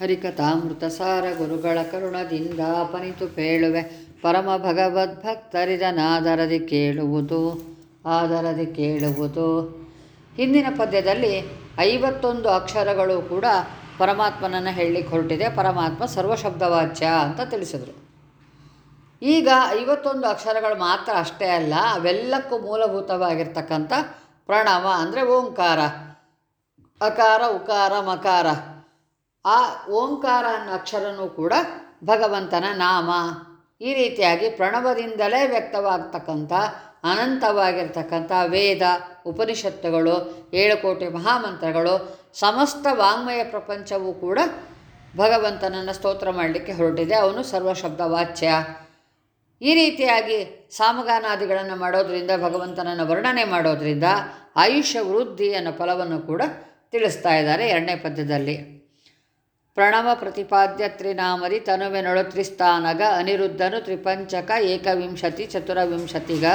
ಹರಿಕಥಾಮೃತ ಸಾರ ಗುರುಗಳ ಕರುಣದಿಂದ ಪನಿತು ಪೇಳುವೆ. ಪರಮ ಭಗವದ್ಭಕ್ತರಿದನಾದರದಿ ಕೇಳುವುದು, ಆದರದಿ ಕೇಳುವುದು. ಹಿಂದಿನ ಪದ್ಯದಲ್ಲಿ ಐವತ್ತೊಂದು ಅಕ್ಷರಗಳು ಕೂಡ ಪರಮಾತ್ಮನನ್ನು ಹೇಳಲಿಕ್ಕೆ ಹೊರಟಿದೆ ಪರಮಾತ್ಮ ಸರ್ವಶಬ್ದವಾಚ್ಯ ಅಂತ ತಿಳಿಸಿದರು. ಈಗ ಐವತ್ತೊಂದು ಅಕ್ಷರಗಳು ಮಾತ್ರ ಅಷ್ಟೇ ಅಲ್ಲ, ಅವೆಲ್ಲಕ್ಕೂ ಮೂಲಭೂತವಾಗಿರ್ತಕ್ಕಂಥ ಪ್ರಣವ ಅಂದರೆ ಓಂಕಾರ. ಅಕಾರ, ಉಕಾರ, ಮಕಾರ. ಆ ಓಂಕಾರ ಅನ್ನೋ ಅಕ್ಷರನೂ ಕೂಡ ಭಗವಂತನ ನಾಮ. ಈ ರೀತಿಯಾಗಿ ಪ್ರಣವದಿಂದಲೇ ವ್ಯಕ್ತವಾಗ್ತಕ್ಕಂಥ, ಅನಂತವಾಗಿರ್ತಕ್ಕಂಥ ವೇದ, ಉಪನಿಷತ್ತುಗಳು, ಏಳು ಕೋಟಿ ಮಹಾಮಂತ್ರಗಳು, ಸಮಸ್ತ ವಾಂಗ್ಮಯ ಪ್ರಪಂಚವೂ ಕೂಡ ಭಗವಂತನನ್ನು ಸ್ತೋತ್ರ ಮಾಡಲಿಕ್ಕೆ ಹೊರಟಿದೆ. ಅವನು ಸರ್ವಶಬ್ದ ವಾಚ್ಯ ಈ ರೀತಿಯಾಗಿ ಸಾಮಗಾನಾದಿಗಳನ್ನು ಮಾಡೋದರಿಂದ, ಭಗವಂತನನ್ನು ವರ್ಣನೆ ಮಾಡೋದರಿಂದ, ಆಯುಷ್ಯ ವೃದ್ಧಿ ಅನ್ನೋ ಫಲವನ್ನು ಕೂಡ ತಿಳಿಸ್ತಾ ಇದ್ದಾರೆ ಎರಡನೇ ಪದ್ಯದಲ್ಲಿ. ಪ್ರಣವ ಪ್ರತಿಪಾದ್ಯ ತ್ರಿನಾಮರಿ ತನುವೆನೊಳು ತ್ರಿಸ್ಥಾನಗ, ಅನಿರುದ್ಧನು ತ್ರಿಪಂಚಕ, ಏಕವಿಂಶತಿ ಚತುರವಿಂಶತಿಗ,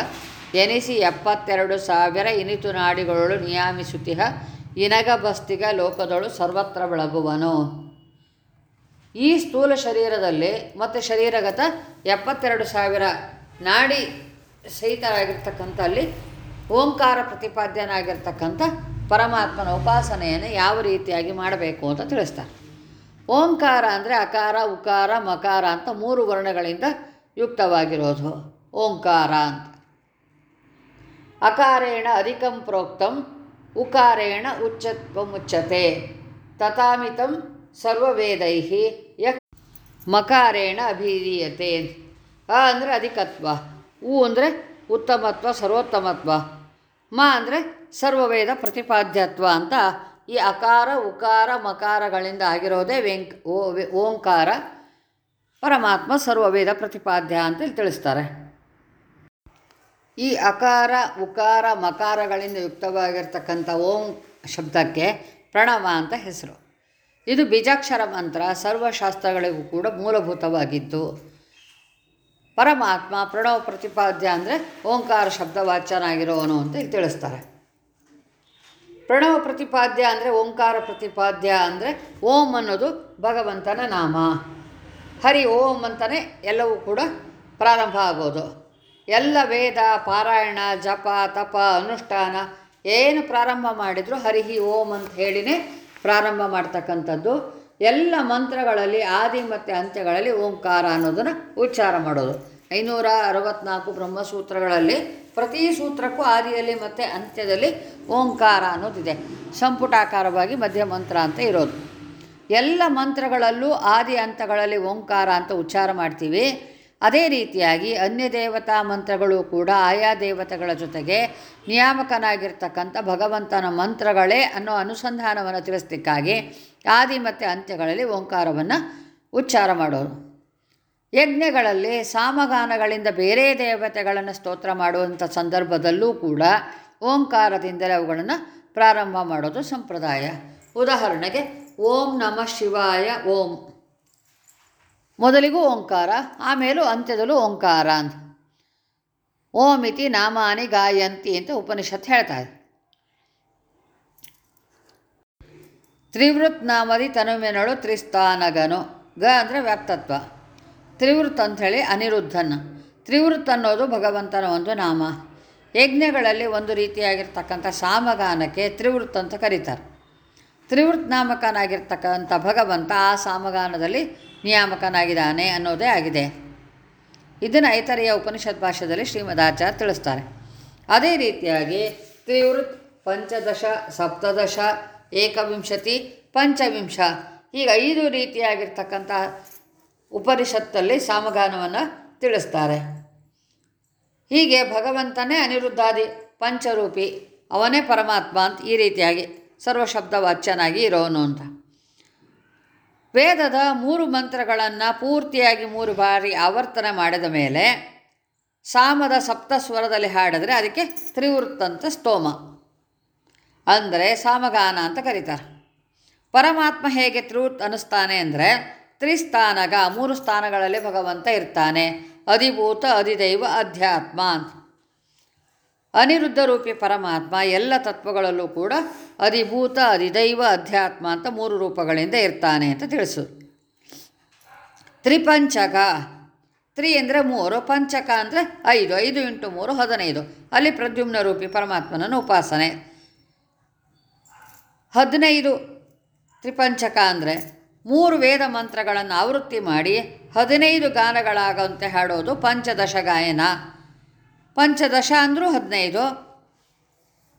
ಎನಿಸಿ ಎಪ್ಪತ್ತೆರಡು ಸಾವಿರ ಇನಿತು ನಾಡಿಗಳೊಳು ನಿಯಾಮಿಸುತಿಹ ಇನಗ ಬಸ್ತಿಗ ಲೋಕದೊಳು ಸರ್ವತ್ರ ಬೆಳಗುವನು. ಈ ಸ್ಥೂಲ ಶರೀರದಲ್ಲಿ ಮತ್ತು ಶರೀರಗತ ಎಪ್ಪತ್ತೆರಡು ಸಾವಿರ ನಾಡಿ ಸಹಿತರಾಗಿರ್ತಕ್ಕಂಥ ಅಲ್ಲಿ ಓಂಕಾರ ಪ್ರತಿಪಾದ್ಯನಾಗಿರ್ತಕ್ಕಂಥ ಪರಮಾತ್ಮನ ಉಪಾಸನೆಯನ್ನು ಯಾವ ರೀತಿಯಾಗಿ ಮಾಡಬೇಕು ಅಂತ ತಿಳಿಸ್ತಾರೆ. ಓಂಕಾರ ಅಂದರೆ ಅಕಾರ, ಉಕಾರ, ಮಕಾರ ಅಂತ ಮೂರು ವರ್ಣಗಳಿಂದ ಯುಕ್ತವಾಗಿರೋದು. ಓಂಕಾರ ಅಂತ. ಅಕಾರೇಣ ಅಧಿಕಂ ಪ್ರೋಕ್ತಂ, ಉಕಾರೇಣ ಉಚ್ಚತ್ವಮುಚ್ಚತೆ. ತಥಾಮಿತಂ ಸರ್ವವೇದೈ ಯ ಮಕಾರೇಣ ಅಭಿಧೀಯತೆ. ಅ ಅಂದರೆ ಅಧಿಕತ್ವ. ಉ ಅಂದರೆ ಉತ್ತಮತ್ವ, ಸರ್ವೋತ್ತಮತ್ವ. ಮ ಅಂದರೆ ಸರ್ವವೇದ ಪ್ರತಿಪಾದ್ಯತ್ವ ಅಂತ ಈ ಅಕಾರ, ಉಕಾರ, ಮಕಾರಗಳಿಂದ ಆಗಿರೋದೇ ವೆಂಕ್ ಓಂಕಾರ, ಪರಮಾತ್ಮ ಸರ್ವವೇದ ಪ್ರತಿಪಾದ್ಯ ಅಂತ ತಿಳಿಸ್ತಾರೆ. ಈ ಅಕಾರ, ಉಕಾರ, ಮಕಾರಗಳಿಂದ ಯುಕ್ತವಾಗಿರ್ತಕ್ಕಂಥ ಓಂ ಶಬ್ದಕ್ಕೆ ಪ್ರಣವ ಅಂತ ಹೆಸರು. ಇದು ಬೀಜಾಕ್ಷರ ಮಂತ್ರ, ಸರ್ವಶಾಸ್ತ್ರಗಳಿಗೂ ಕೂಡ ಮೂಲಭೂತವಾಗಿದ್ದು, ಪರಮಾತ್ಮ ಪ್ರಣವ ಪ್ರತಿಪಾದ್ಯ ಅಂದರೆ ಓಂಕಾರ ಶಬ್ದವಾಚ್ಯನಾಗಿರೋವನು ಅಂತ ಇಲ್ಲಿ ತಿಳಿಸ್ತಾರೆ. ಪ್ರಣವ ಪ್ರತಿಪಾದ್ಯ ಅಂದರೆ ಓಂಕಾರ ಪ್ರತಿಪಾದ್ಯ ಅಂದರೆ ಓಂ ಅನ್ನೋದು ಭಗವಂತನ ನಾಮ. ಹರಿ ಓಂ ಅಂತಲೇ ಎಲ್ಲವೂ ಕೂಡ ಪ್ರಾರಂಭ ಆಗೋದು ಎಲ್ಲ ವೇದ, ಪಾರಾಯಣ, ಜಪ, ತಪ, ಅನುಷ್ಠಾನ ಏನು ಪ್ರಾರಂಭ ಮಾಡಿದರೂ ಹರಿಹಿ ಓಂ ಅಂತ ಹೇಳಿನೇ ಪ್ರಾರಂಭ ಮಾಡ್ತಕ್ಕಂಥದ್ದು. ಎಲ್ಲ ಮಂತ್ರಗಳಲ್ಲಿ, ಆದಿ ಮತ್ತು ಅಂತ್ಯಗಳಲ್ಲಿ ಓಂಕಾರ ಅನ್ನೋದನ್ನು ಉಚ್ಚಾರ ಮಾಡೋದು. ಐನೂರ ಅರವತ್ನಾಲ್ಕು ಬ್ರಹ್ಮಸೂತ್ರಗಳಲ್ಲಿ ಪ್ರತಿ ಸೂತ್ರಕ್ಕೂ ಆದಿಯಲ್ಲಿ ಮತ್ತು ಅಂತ್ಯದಲ್ಲಿ ಓಂಕಾರ ಅನ್ನೋದಿದೆ. ಸಂಪುಟಾಕಾರವಾಗಿ ಮಧ್ಯ ಮಂತ್ರ ಅಂತ ಇರೋದು. ಎಲ್ಲ ಮಂತ್ರಗಳಲ್ಲೂ ಆದಿ ಹಂತಗಳಲ್ಲಿ ಓಂಕಾರ ಅಂತ ಉಚ್ಚಾರ ಮಾಡ್ತೀವಿ. ಅದೇ ರೀತಿಯಾಗಿ ಅನ್ಯ ದೇವತಾ ಮಂತ್ರಗಳು ಕೂಡ ಆಯಾ ದೇವತೆಗಳ ಜೊತೆಗೆ ನಿಯಾಮಕನಾಗಿರ್ತಕ್ಕಂಥ ಭಗವಂತನ ಮಂತ್ರಗಳೇ ಅನ್ನೋ ಅನುಸಂಧಾನವನ್ನು ತಿಳಿಸ್ಲಿಕ್ಕಾಗಿ ಆದಿ ಮತ್ತು ಅಂತ್ಯಗಳಲ್ಲಿ ಓಂಕಾರವನ್ನು ಉಚ್ಚಾರ ಮಾಡೋದು ಯಜ್ಞಗಳಲ್ಲಿ ಸಾಮಗಾನಗಳಿಂದ ಬೇರೆ ದೇವತೆಗಳನ್ನು ಸ್ತೋತ್ರ ಮಾಡುವಂಥ ಸಂದರ್ಭದಲ್ಲೂ ಕೂಡ ಓಂಕಾರದಿಂದಲೇ ಅವುಗಳನ್ನು ಪ್ರಾರಂಭ ಮಾಡೋದು ಸಂಪ್ರದಾಯ. ಉದಾಹರಣೆಗೆ, ಓಂ ನಮಃ ಶಿವಾಯ, ಓಂ. ಮೊದಲಿಗೂ ಓಂಕಾರ, ಆಮೇಲೂ ಅಂತ್ಯದಲ್ಲೂ ಓಂಕಾರ ಅಂತ ಓಂ ಇತಿ ನಾಮಾನಿ ಗಾಯಂತಿ ಅಂತ ಉಪನಿಷತ್ ಹೇಳ್ತಾರೆ ತ್ರಿವೃತ್ ನಾಮದಿ ತನುಮೆನಳು ತ್ರಿಸ್ತಾನಗನು ಗ ಅಂದರೆ ವ್ಯಾಪ್ತತ್ವ ತ್ರಿವೃತ್ ಅಂಥೇಳಿ ಅನಿರುದ್ಧನ. ತ್ರಿವೃತ್ ಅನ್ನೋದು ಭಗವಂತನ ಒಂದು ನಾಮ. ಯಜ್ಞಗಳಲ್ಲಿ ಒಂದು ರೀತಿಯಾಗಿರ್ತಕ್ಕಂಥ ಸಾಮಗಾನಕ್ಕೆ ತ್ರಿವೃತ್ ಅಂತ ಕರೀತಾರೆ. ತ್ರಿವೃತ್ ನಾಮಕನಾಗಿರ್ತಕ್ಕಂಥ ಭಗವಂತ ಆ ಸಾಮಗಾನದಲ್ಲಿ ನಿಯಾಮಕನಾಗಿದ್ದಾನೆ ಅನ್ನೋದೇ ಆಗಿದೆ. ಇದನ್ನು ಐತರೆಯ ಉಪನಿಷತ್ ಭಾಷೆಯಲ್ಲಿ ಶ್ರೀಮದಾಚಾರ್ಯ ತಿಳಿಸ್ತಾರೆ. ಅದೇ ರೀತಿಯಾಗಿ ತ್ರಿವೃತ್, ಪಂಚದಶ, ಸಪ್ತದಶ, ಏಕವಿಂಶತಿ, ಪಂಚವಿಂಶ. ಈಗ ಐದು ರೀತಿಯಾಗಿರ್ತಕ್ಕಂಥ ಉಪನಿಷತ್ತಲ್ಲಿ ಸಾಮಗಾನವನ್ನು ತಿಳಿಸ್ತಾರೆ. ಹೀಗೆ ಭಗವಂತನೇ ಅನಿರುದ್ಧಾದಿ ಪಂಚರೂಪಿ, ಅವನೇ ಪರಮಾತ್ಮ ಅಂತ ಈ ರೀತಿಯಾಗಿ ಸರ್ವಶಬ್ದ ವಾಚ್ಯನಾಗಿ ಇರೋನು ಅಂತ. ವೇದದ ಮೂರು ಮಂತ್ರಗಳನ್ನು ಪೂರ್ತಿಯಾಗಿ ಮೂರು ಬಾರಿ ಆವರ್ತನೆ ಮಾಡಿದ ಮೇಲೆ ಸಾಮದ ಸಪ್ತ ಸ್ವರದಲ್ಲಿ ಹಾಡಿದ್ರೆ ಅದಕ್ಕೆ ತ್ರಿವೃತ್ತಂತ ಸ್ತೋಮ ಅಂದರೆ ಸಾಮಗಾನ ಅಂತ ಕರೀತಾರೆ. ಪರಮಾತ್ಮ ಹೇಗೆ ತ್ರಿವೃತ್ ಅನ್ನಿಸ್ತಾನೆ ಅಂದರೆ ತ್ರಿಸ್ಥಾನಗ, ಮೂರು ಸ್ಥಾನಗಳಲ್ಲಿ ಭಗವಂತ ಇರ್ತಾನೆ. ಅಧಿಭೂತ, ಅಧಿದೈವ, ಅಧ್ಯಾತ್ಮ ಅನಿರುದ್ಧ ರೂಪಿ ಪರಮಾತ್ಮ, ಎಲ್ಲ ತತ್ವಗಳಲ್ಲೂ ಕೂಡ ಅಧಿಭೂತ, ಅಧಿದೈವ, ಅಧ್ಯಾತ್ಮ ಅಂತ ಮೂರು ರೂಪಗಳಿಂದ ಇರ್ತಾನೆ ಅಂತ ತಿಳಿಸು. ತ್ರಿಪಂಚಕ. ತ್ರಿ ಅಂದರೆ ಮೂರು, ಪಂಚಕ ಅಂದರೆ ಐದು ಐದು ಇಂಟು ಮೂರು, ಹದಿನೈದು. ಅಲ್ಲಿ ಪ್ರದ್ಯುಮ್ನ ರೂಪಿ ಪರಮಾತ್ಮನನ್ನು ಉಪಾಸನೆ. ಹದಿನೈದು ತ್ರಿಪಂಚಕ ಅಂದರೆ ಮೂರು ವೇದ ಮಂತ್ರಗಳನ್ನು ಆವೃತ್ತಿ ಮಾಡಿ ಹದಿನೈದು ಗಾನಗಳಾಗಂತೆ ಹಾಡೋದು ಪಂಚದಶ ಗಾಯನ. ಪಂಚದಶ ಅಂದರೂ ಹದಿನೈದು,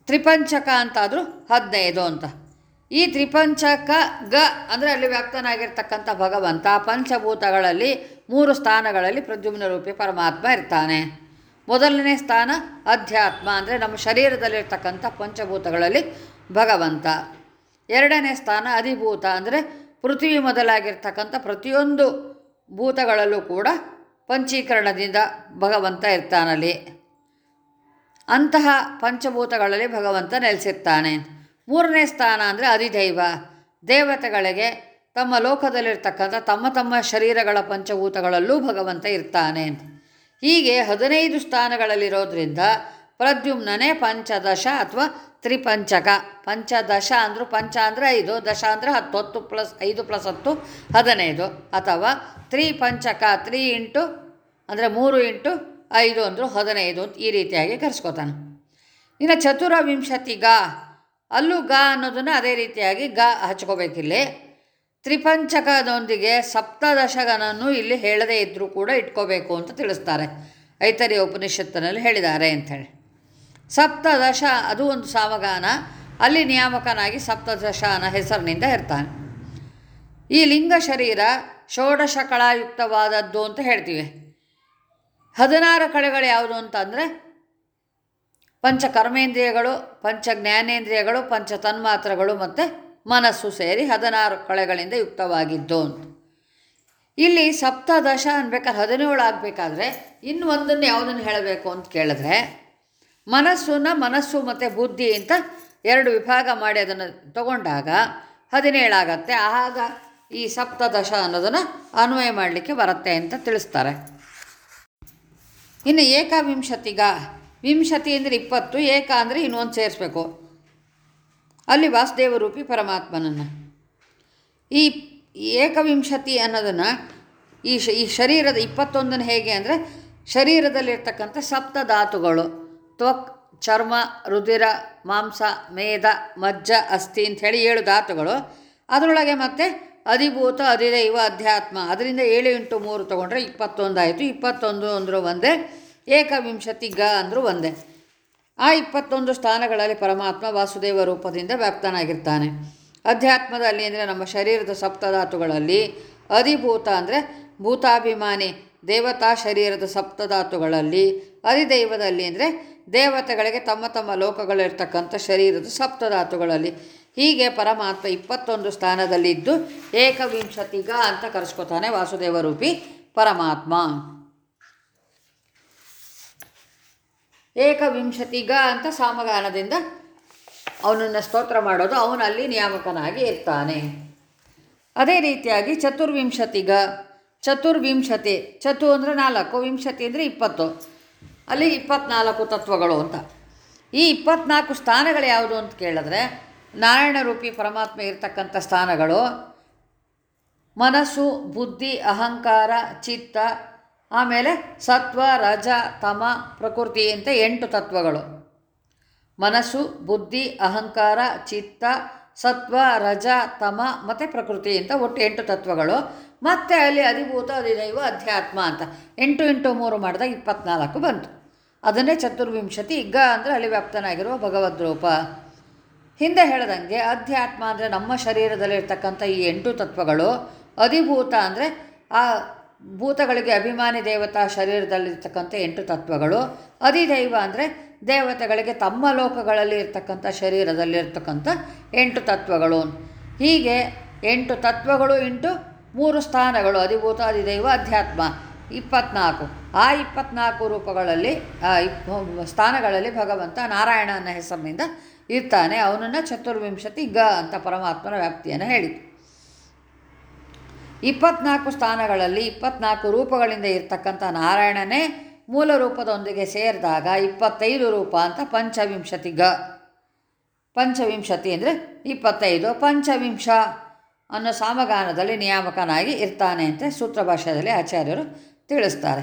ತ್ರಿಪಂಚಕ ಅಂತಾದರೂ ಹದಿನೈದು ಅಂತ. ಈ ತ್ರಿಪಂಚಕ ಗ ಅಂದರೆ ಅಲ್ಲಿ ವ್ಯಾಪ್ತನಾಗಿರ್ತಕ್ಕಂಥ ಭಗವಂತ ಪಂಚಭೂತಗಳಲ್ಲಿ ಮೂರು ಸ್ಥಾನಗಳಲ್ಲಿ ಪ್ರದ್ಯುಮ್ನ ರೂಪಿ ಪರಮಾತ್ಮ ಇರ್ತಾನೆ. ಮೊದಲನೇ ಸ್ಥಾನ ಅಧ್ಯಾತ್ಮ ಅಂದರೆ ನಮ್ಮ ಶರೀರದಲ್ಲಿರ್ತಕ್ಕಂಥ ಪಂಚಭೂತಗಳಲ್ಲಿ ಭಗವಂತ. ಎರಡನೇ ಸ್ಥಾನ ಅಧಿಭೂತ ಅಂದರೆ ಪೃಥ್ವಿ ಮೊದಲಾಗಿರ್ತಕ್ಕಂಥ ಪ್ರತಿಯೊಂದು ಭೂತಗಳಲ್ಲೂ ಕೂಡ ಪಂಚೀಕರಣದಿಂದ ಭಗವಂತ ಇರ್ತಾನಲ್ಲಿ. ಅಂತಹ ಪಂಚಭೂತಗಳಲ್ಲಿ ಭಗವಂತ ನೆಲೆಸಿರ್ತಾನೆ. ಮೂರನೇ ಸ್ಥಾನ ಅಂದರೆ ಅಧಿದೈವ. ದೇವತೆಗಳಿಗೆ ತಮ್ಮ ಲೋಕದಲ್ಲಿರ್ತಕ್ಕಂಥ ತಮ್ಮ ತಮ್ಮ ಶರೀರಗಳ ಪಂಚಭೂತಗಳಲ್ಲೂ ಭಗವಂತ ಇರ್ತಾನೆ. ಹೀಗೆ ಹದಿನೈದು ಸ್ಥಾನಗಳಲ್ಲಿರೋದ್ರಿಂದ ಪ್ರದ್ಯುಮ್ನೇ ಪಂಚದಶ ಅಥವಾ ತ್ರಿಪಂಚಕ. ಪಂಚದಶ ಅಂದರೂ ಪಂಚ ಅಂದರೆ ಐದು, ದಶ ಅಂದರೆ ಹತ್ತು ಹತ್ತು ಪ್ಲಸ್ ಐದು ಪ್ಲಸ್ ಹತ್ತು, ಹದಿನೈದು. ಅಥವಾ ತ್ರಿಪಂಚಕ, ತ್ರೀ ಇಂಟು ಅಂದರೆ ಮೂರು ಇಂಟು ಐದು ಅಂದರು ಹದಿನೈದು ಈ ರೀತಿಯಾಗಿ ಕರೆಸ್ಕೋತಾನೆ. ಇನ್ನು ಚತುರವಿಂಶತಿ ಗ ಅಲ್ಲೂ ಗ ಅನ್ನೋದನ್ನು ಅದೇ ರೀತಿಯಾಗಿ ಗಾ ಹಚ್ಕೋಬೇಕಿಲ್ಲಿ. ತ್ರಿಪಂಚಕದೊಂದಿಗೆ ಸಪ್ತದಶಗನನ್ನು ಇಲ್ಲಿ ಹೇಳದೇ ಇದ್ದರೂ ಕೂಡ ಇಟ್ಕೋಬೇಕು ಅಂತ ತಿಳಿಸ್ತಾರೆ. ಐತರಿ ಉಪನಿಷತ್ತಿನಲ್ಲಿ ಹೇಳಿದ್ದಾರೆ ಅಂಥೇಳಿ ಸಪ್ತದಶ, ಅದು ಒಂದು ಸಾವಗಾನ. ಅಲ್ಲಿ ನಿಯಾಮಕನಾಗಿ ಸಪ್ತದಶ ಅನ್ನೋ ಹೆಸರಿನಿಂದ ಇರ್ತಾನೆ ಈ ಲಿಂಗ ಶರೀರ ಷೋಡಶ ಕಳಾಯುಕ್ತವಾದದ್ದು ಅಂತ ಹೇಳ್ತೀವಿ. ಹದಿನಾರು ಕಳೆಗಳು ಯಾವುದು ಅಂತಂದರೆ, ಪಂಚ ಕರ್ಮೇಂದ್ರಿಯಗಳು, ಪಂಚ ಜ್ಞಾನೇಂದ್ರಿಯಗಳು, ಪಂಚ ತನ್ಮಾತ್ರಗಳು ಮತ್ತು ಮನಸ್ಸು ಸೇರಿ ಹದಿನಾರು ಕಳೆಗಳಿಂದ ಯುಕ್ತವಾಗಿದ್ದು ಅಂತ. ಇಲ್ಲಿ ಸಪ್ತದಶ ಅನ್ಬೇಕಾದ್ರೆ ಹದಿನೇಳು ಆಗಬೇಕಾದ್ರೆ ಇನ್ನು ಒಂದನ್ನು ಯಾವುದನ್ನು ಹೇಳಬೇಕು ಅಂತ ಕೇಳಿದ್ರೆ ಮನಸ್ಸನ್ನು ಮನಸ್ಸು ಮತ್ತು ಬುದ್ಧಿ ಅಂತ ಎರಡು ವಿಭಾಗ ಮಾಡಿ ಅದನ್ನು ತಗೊಂಡಾಗ ಹದಿನೇಳಾಗತ್ತೆ. ಆಗ ಈ ಸಪ್ತದಶ ಅನ್ನೋದನ್ನು ಅನ್ವಯ ಮಾಡಲಿಕ್ಕೆ ಬರುತ್ತೆ ಅಂತ ತಿಳಿಸ್ತಾರೆ. ಇನ್ನು ಏಕವಿಂಶತಿಗ, ವಿಂಶತಿ ಅಂದರೆ ಇಪ್ಪತ್ತು, ಏಕ ಅಂದರೆ ಇನ್ನೊಂದು ಸೇರಿಸ್ಬೇಕು. ಅಲ್ಲಿ ವಾಸುದೇವರೂಪಿ ಪರಮಾತ್ಮನನ್ನು. ಈ ಏಕವಿಂಶತಿ ಅನ್ನೋದನ್ನು ಈ ಶ, ಈ ಶರೀರದ ಇಪ್ಪತ್ತೊಂದನ್ನು ಹೇಗೆ ಅಂದರೆ ಶರೀರದಲ್ಲಿರ್ತಕ್ಕಂಥ ಸಪ್ತಧಾತುಗಳು. ತ್ವಕ್, ಚರ್ಮ ರುದಿರ ಮಾಂಸ, ಮೇದ, ಮಜ್ಜ, ಅಸ್ಥಿ ಅಂಥೇಳಿ ಏಳು ಧಾತುಗಳು. ಅದರೊಳಗೆ ಮತ್ತೆ ಅಧಿಭೂತ, ಅಧಿದೈವ, ಅಧ್ಯಾತ್ಮ. ಅದರಿಂದ ಏಳು ಎಂಟು ಮೂರು ತೊಗೊಂಡ್ರೆ ಇಪ್ಪತ್ತೊಂದು ಆಯಿತು. ಇಪ್ಪತ್ತೊಂದು ಅಂದರೂ ಒಂದೇ, ಏಕವಿಂಶತಿ ಗ ಅಂದರೂ ಒಂದೇ. ಆ ಇಪ್ಪತ್ತೊಂದು ಸ್ಥಾನಗಳಲ್ಲಿ ಪರಮಾತ್ಮ ವಾಸುದೇವ ರೂಪದಿಂದ ವ್ಯಾಪ್ತನಾಗಿರ್ತಾನೆ. ಅಧ್ಯಾತ್ಮದಲ್ಲಿ ಅಂದರೆ ನಮ್ಮ ಶರೀರದ ಸಪ್ತಧಾತುಗಳಲ್ಲಿ ಅಧಿಭೂತ ಅಂದರೆ ಭೂತಾಭಿಮಾನಿ, ದೇವತಾ ಶರೀರದ ಸಪ್ತಧಾತುಗಳಲ್ಲಿ ಅಧಿದೈವದಲ್ಲಿ ಅಂದರೆ ದೇವತೆಗಳಿಗೆ ತಮ್ಮ ತಮ್ಮ ಲೋಕಗಳಿರ್ತಕ್ಕಂಥ ಶರೀರದ ಸಪ್ತಧಾತುಗಳಲ್ಲಿ. ಹೀಗೆ ಪರಮಾತ್ಮ ಇಪ್ಪತ್ತೊಂದು ಸ್ಥಾನದಲ್ಲಿದ್ದು ಏಕವಿಂಶತಿಗ ಅಂತ ಕರೆಸ್ಕೊತಾನೆ ವಾಸುದೇವ ರೂಪಿ ಪರಮಾತ್ಮ. ಏಕವಿಂಶತಿಗ ಅಂತ ಸಾಮಗಾನದಿಂದ ಅವನನ್ನು ಸ್ತೋತ್ರ ಮಾಡೋದು ಅವನಲ್ಲಿ ನಿಯಾಮಕನಾಗಿ ಇರ್ತಾನೆ. ಅದೇ ರೀತಿಯಾಗಿ ಚತುರ್ವಿಂಶತಿಗ. ಚತುರ್ವಿಂಶತಿ, ಚತು ಅಂದರೆ ನಾಲ್ಕು, ವಿಂಶತಿ ಅಂದರೆ ಇಪ್ಪತ್ತು. ಅಲ್ಲಿ ಇಪ್ಪತ್ನಾಲ್ಕು ತತ್ವಗಳು ಅಂತ. ಈ ಇಪ್ಪತ್ನಾಲ್ಕು ಸ್ಥಾನಗಳು ಯಾವುದು ಅಂತ ಕೇಳಿದ್ರೆ ನಾರಾಯಣ ರೂಪಿ ಪರಮಾತ್ಮ ಇರತಕ್ಕಂಥ ಸ್ಥಾನಗಳು, ಮನಸ್ಸು, ಬುದ್ಧಿ, ಅಹಂಕಾರ, ಚಿತ್ತ, ಆಮೇಲೆ ಸತ್ವ, ರಜ, ತಮ, ಪ್ರಕೃತಿ ಅಂತ ಎಂಟು ತತ್ವಗಳು. ಮನಸ್ಸು, ಬುದ್ಧಿ, ಅಹಂಕಾರ, ಚಿತ್ತ ಸತ್ವ, ರಜ, ತಮ, ಮತ್ತು ಪ್ರಕೃತಿ ಅಂತ ಒಟ್ಟು ಎಂಟು ತತ್ವಗಳು. ಮತ್ತು ಅಲ್ಲಿ ಅಧಿಭೂತ, ಅಧಿದೈವ, ಅಧ್ಯಾತ್ಮ ಅಂತ. ಎಂಟು ಎಂಟು ಮೂರು ಮಾಡಿದಾಗ ಇಪ್ಪತ್ನಾಲ್ಕು ಬಂತು. ಅದನ್ನೇ ಚತುರ್ವಿಂಶತಿ ಈಗ ಅಂದರೆ ಅಲ್ಲಿ ವ್ಯಾಪ್ತನಾಗಿರುವ ಭಗವದ್ ರೂಪ. ಹಿಂದೆ ಹೇಳದಂಗೆ ಅಧ್ಯಾತ್ಮ ಅಂದರೆ ನಮ್ಮ ಶರೀರದಲ್ಲಿರ್ತಕ್ಕಂಥ ಈ ಎಂಟು ತತ್ವಗಳು. ಅಧಿಭೂತ ಅಂದರೆ ಆ ಭೂತಗಳಿಗೆ ಅಭಿಮಾನಿ ದೇವತಾ ಶರೀರದಲ್ಲಿರ್ತಕ್ಕಂಥ ಎಂಟು ತತ್ವಗಳು. ಅಧಿದೈವ ಅಂದರೆ ದೇವತೆಗಳಿಗೆ ತಮ್ಮ ಲೋಕಗಳಲ್ಲಿ ಇರ್ತಕ್ಕಂಥ ಶರೀರದಲ್ಲಿರ್ತಕ್ಕಂಥ ಎಂಟು ತತ್ವಗಳು. ಹೀಗೆ ಎಂಟು ತತ್ವಗಳು ಇಂಟು ಮೂರು ಸ್ಥಾನಗಳು, ಅಧಿಭೂತ, ಅಧಿದೈವ, ಅಧ್ಯಾತ್ಮ. ಇಪ್ಪತ್ನಾಲ್ಕು. ಆ ಇಪ್ಪತ್ನಾಲ್ಕು ರೂಪಗಳಲ್ಲಿ ಸ್ಥಾನಗಳಲ್ಲಿ ಭಗವಂತ ನಾರಾಯಣನ ಹೆಸರಿನಿಂದ ಇರ್ತಾನೆ. ಅವನನ್ನು ಚತುರ್ವಿಂಶತಿ ಗ ಅಂತ ಪರಮಾತ್ಮನ ವ್ಯಾಪ್ತಿಯನ್ನು ಹೇಳಿತು ಇಪ್ಪತ್ನಾಲ್ಕು ಸ್ಥಾನಗಳಲ್ಲಿ ಇಪ್ಪತ್ನಾಲ್ಕು ರೂಪಗಳಿಂದ ಇರ್ತಕ್ಕಂಥ ನಾರಾಯಣನೇ ಮೂಲ ರೂಪದೊಂದಿಗೆ ಸೇರಿದಾಗ ಇಪ್ಪತ್ತೈದು ರೂಪ ಅಂತ ಪಂಚವಿಂಶತಿ ಗ. ಪಂಚವಿಂಶತಿ ಅಂದರೆ ಇಪ್ಪತ್ತೈದು, ಪಂಚವಿಂಶ ಅನ್ನೋ ಸಾಮಗಾನದಲ್ಲಿ ನಿಯಾಮಕನಾಗಿ ಇರ್ತಾನೆ ಅಂತ ಸೂತ್ರ ಭಾಷೆಯಲ್ಲಿ ಆಚಾರ್ಯರು ತಿಳಿಸ್ತಾರೆ.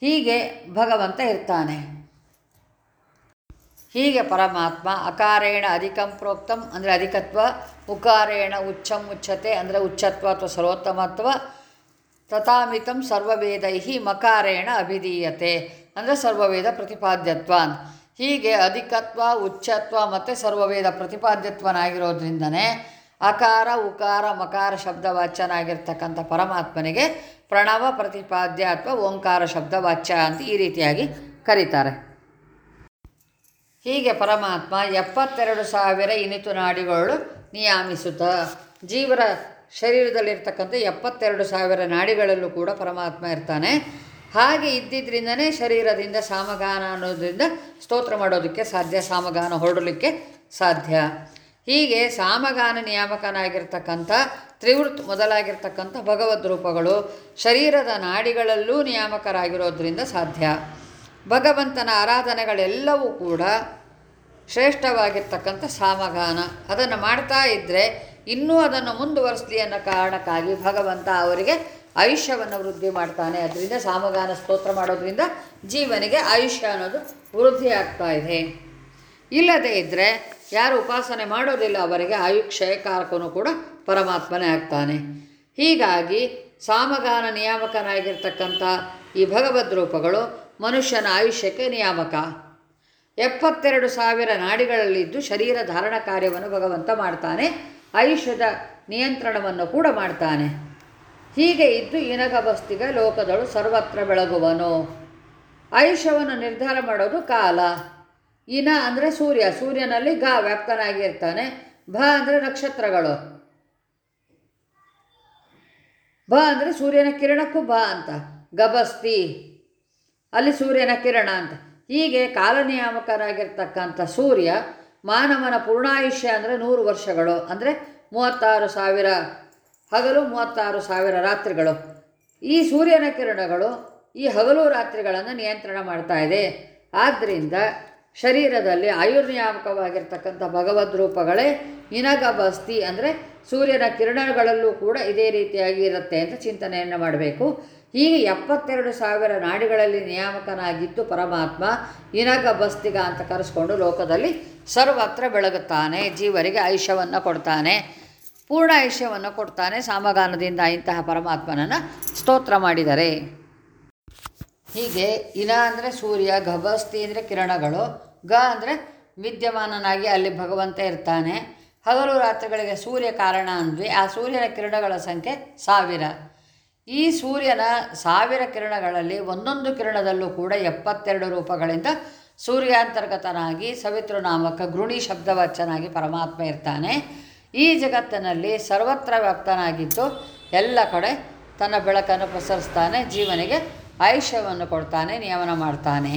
ಹೀಗೆ ಭಗವಂತ ಇರ್ತಾನೆ. ಹೀಗೆ ಪರಮಾತ್ಮ ಅಕಾರೇಣ ಅಧಿಕಂ ಪ್ರೋಕ್ತಂ ಅಂದರೆ ಅಧಿಕತ್ವ, ಉಕಾರೇಣ ಉಚ್ಚಂ ಉಚ್ಚತೆ ಅಂದರೆ ಉಚ್ಚತ್ವ ಅಥವಾ ಸರ್ವೋತ್ತಮತ್ವ, ತಥಾಮಿತಂ ಸರ್ವವೇದೈಹಿ ಮಕಾರೇಣ ಅಭಿಧೀಯತೆ ಅಂದರೆ ಸರ್ವವೇದ ಪ್ರತಿಪಾದ್ಯತ್ವ ಹೀಗೆ ಅಧಿಕತ್ವ, ಉಚ್ಚತ್ವ ಮತ್ತು ಸರ್ವವೇದ ಪ್ರತಿಪಾದ್ಯತ್ವನಾಗಿರೋದ್ರಿಂದನೇ ಅಕಾರ, ಉಕಾರ, ಮಕಾರ ಶಬ್ದವಾಚ್ಯನಾಗಿರ್ತಕ್ಕಂಥ ಪರಮಾತ್ಮನಿಗೆ ಪ್ರಣವ ಪ್ರತಿಪಾದ್ಯ ಅಥವಾ ಓಂಕಾರ ಶಬ್ದವಾಚ್ಯ ಅಂತ ಈ ರೀತಿಯಾಗಿ ಕರೀತಾರೆ. ಹೀಗೆ ಪರಮಾತ್ಮ ಎಪ್ಪತ್ತೆರಡು ಸಾವಿರ ಇನಿತು ನಾಡಿಗಳು ನಿಯಾಮಿಸುತ್ತ. ಜೀವರ ಶರೀರದಲ್ಲಿರ್ತಕ್ಕಂಥ ಎಪ್ಪತ್ತೆರಡು ಸಾವಿರ ನಾಡಿಗಳಲ್ಲೂ ಕೂಡ ಪರಮಾತ್ಮ ಇರ್ತಾನೆ. ಹಾಗೆ ಇದ್ದಿದ್ದರಿಂದನೇ ಶರೀರದಿಂದ ಸಾಮಗಾನ ಅನ್ನೋದರಿಂದ ಸ್ತೋತ್ರ ಮಾಡೋದಕ್ಕೆ ಸಾಧ್ಯ, ಸಾಮಗಾನ ಹೊರಡಲಿಕ್ಕೆ ಸಾಧ್ಯ. ಹೀಗೆ ಸಾಮಗಾನ ನಿಯಾಮಕನಾಗಿರ್ತಕ್ಕಂಥ ತ್ರಿವೃತ್ ಮೊದಲಾಗಿರ್ತಕ್ಕಂಥ ಭಗವದ್ ರೂಪಗಳು ಶರೀರದ ನಾಡಿಗಳಲ್ಲೂ ನಿಯಾಮಕರಾಗಿರೋದ್ರಿಂದ ಸಾಧ್ಯ. ಭಗವಂತನ ಆರಾಧನೆಗಳೆಲ್ಲವೂ ಕೂಡ ಶ್ರೇಷ್ಠವಾಗಿರ್ತಕ್ಕಂಥ ಸಾಮಗಾನ. ಅದನ್ನು ಮಾಡ್ತಾ ಇದ್ದರೆ ಇನ್ನೂ ಅದನ್ನು ಮುಂದುವರಿಸಲಿ ಅನ್ನೋ ಕಾರಣಕ್ಕಾಗಿ ಭಗವಂತ ಅವರಿಗೆ ಆಯುಷ್ಯವನ್ನು ವೃದ್ಧಿ ಮಾಡ್ತಾನೆ. ಅದರಿಂದ ಸಾಮಗಾನ ಸ್ತೋತ್ರ ಮಾಡೋದ್ರಿಂದ ಜೀವನಿಗೆ ಆಯುಷ್ಯ ಅನ್ನೋದು ವೃದ್ಧಿ ಆಗ್ತಾ ಇದೆ. ಇಲ್ಲದೇ ಇದ್ದರೆ ಯಾರು ಉಪಾಸನೆ ಮಾಡೋದಿಲ್ಲ ಅವರಿಗೆ ಆಯುಕ್ಷಯಕಾರಕನು ಕೂಡ ಪರಮಾತ್ಮನೇ ಆಗ್ತಾನೆ. ಹೀಗಾಗಿ ಸಾಮಗಾನ ನಿಯಾಮಕನಾಗಿರ್ತಕ್ಕಂಥ ಈ ಭಗವದ್ ರೂಪಗಳು ಮನುಷ್ಯನ ಆಯುಷ್ಯಕ್ಕೆ ನಿಯಾಮಕ. ಎಪ್ಪತ್ತೆರಡು ಸಾವಿರ ನಾಡಿಗಳಲ್ಲಿದ್ದು ಶರೀರ ಧಾರಣ ಕಾರ್ಯವನ್ನು ಭಗವಂತ ಮಾಡ್ತಾನೆ. ಆಯುಷ್ಯದ ನಿಯಂತ್ರಣವನ್ನು ಕೂಡ ಮಾಡ್ತಾನೆ. ಹೀಗೆ ಇದ್ದು ಇನಗಬಸ್ತಿಗ ಲೋಕದಳು ಸರ್ವತ್ರ ಬೆಳಗುವನು. ಆಯುಷ್ಯವನ್ನು ನಿರ್ಧಾರ ಮಾಡೋದು ಕಾಲ. ಇನ ಅಂದರೆ ಸೂರ್ಯ. ಸೂರ್ಯನಲ್ಲಿ ಗ ವ್ಯಾಪ್ತನಾಗಿರ್ತಾನೆ. ಭ ಅಂದರೆ ನಕ್ಷತ್ರಗಳು. ಭ ಅಂದರೆ ಸೂರ್ಯನ ಕಿರಣಕ್ಕೂ ಬ ಅಂತ. ಗಬಸ್ತಿ ಅಲ್ಲಿ ಸೂರ್ಯನ ಕಿರಣ ಅಂತ. ಹೀಗೆ ಕಾಲನಿಯಾಮಕನಾಗಿರ್ತಕ್ಕಂಥ ಸೂರ್ಯ ಮಾನವನ ಪೂರ್ಣಾಯುಷ್ಯ ಅಂದರೆ ನೂರು ವರ್ಷಗಳು, ಅಂದರೆ ಮೂವತ್ತಾರು ಸಾವಿರ ಹಗಲು, ಮೂವತ್ತಾರು ಸಾವಿರ ರಾತ್ರಿಗಳು. ಈ ಸೂರ್ಯನ ಕಿರಣಗಳು ಈ ಹಗಲು ರಾತ್ರಿಗಳನ್ನು ನಿಯಂತ್ರಣ ಮಾಡ್ತಾ ಇದೆ. ಆದ್ದರಿಂದ ಶರೀರದಲ್ಲಿ ಆಯುರ್ನಿಯಾಮಕವಾಗಿರ್ತಕ್ಕಂಥ ಭಗವದ್ ರೂಪಗಳೇ ಇನಗ ಬಸ್ತಿ ಅಂದರೆ ಸೂರ್ಯನ ಕಿರಣಗಳಲ್ಲೂ ಕೂಡ ಇದೇ ರೀತಿಯಾಗಿ ಇರುತ್ತೆ ಅಂತ ಚಿಂತನೆಯನ್ನು ಮಾಡಬೇಕು. ಹೀಗೆ ಎಪ್ಪತ್ತೆರಡು ಸಾವಿರ ನಾಡಿಗಳಲ್ಲಿ ನಿಯಾಮಕನಾಗಿದ್ದು ಪರಮಾತ್ಮ, ಇನಗ ಬಸ್ತಿಗ ಅಂತ ಕರೆಸ್ಕೊಂಡು ಲೋಕದಲ್ಲಿ ಸರ್ವತ್ರ ಬೆಳಗುತ್ತಾನೆ, ಜೀವರಿಗೆ ಆಯುಷ್ಯವನ್ನು ಕೊಡ್ತಾನೆ, ಪೂರ್ಣ ಆಯುಷ್ಯವನ್ನು ಕೊಡ್ತಾನೆ, ಸಾಮಗಾನದಿಂದ ಇಂತಹ ಪರಮಾತ್ಮನನ್ನು ಸ್ತೋತ್ರ ಮಾಡಿದರೆ. ಹೀಗೆ ಇನ ಅಂದರೆ ಸೂರ್ಯ ಗಭಸ್ತಿ ಅಂದರೆ ಕಿರಣಗಳು, ಗ ಅಂದರೆ ವಿದ್ಯಮಾನನಾಗಿ ಅಲ್ಲಿ ಭಗವಂತ ಇರ್ತಾನೆ. ಹಗಲು ರಾತ್ರಿಗಳಿಗೆ ಸೂರ್ಯ ಕಾರಣ ಅಂದ್ವಿ. ಆ ಸೂರ್ಯನ ಕಿರಣಗಳ ಸಂಖ್ಯೆ ಸಾವಿರ. ಈ ಸೂರ್ಯನ ಸಾವಿರ ಕಿರಣಗಳಲ್ಲಿ ಒಂದೊಂದು ಕಿರಣದಲ್ಲೂ ಕೂಡ ಎಪ್ಪತ್ತೆರಡು ರೂಪಗಳಿಂದ ಸೂರ್ಯಾಂತರ್ಗತನಾಗಿ ಸವಿತೃನಾಮಕ ಗೃಣಿ ಶಬ್ದವಚ್ಚನಾಗಿ ಪರಮಾತ್ಮ ಇರ್ತಾನೆ. ಈ ಜಗತ್ತಿನಲ್ಲಿ ಸರ್ವತ್ರ ವ್ಯಾಪ್ತನಾಗಿದ್ದು ಎಲ್ಲ ಕಡೆ ತನ್ನ ಬೆಳಕನ್ನು ಪ್ರಸರಿಸ್ತಾನೆ, ಜೀವನಿಗೆ ಆಯುಷ್ಯವನ್ನು ಕೊಡ್ತಾನೆ, ನಿಯಮನ ಮಾಡ್ತಾನೆ.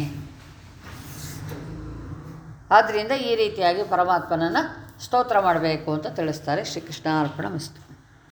ಆದ್ದರಿಂದ ಈ ರೀತಿಯಾಗಿ ಪರಮಾತ್ಮನನ್ನು ಸ್ತೋತ್ರ ಮಾಡಬೇಕು ಅಂತ ತಿಳಿಸ್ತಾರೆ ಶ್ರೀಕೃಷ್ಣ ಅರ್ಪಣ ಮಸ್ತು.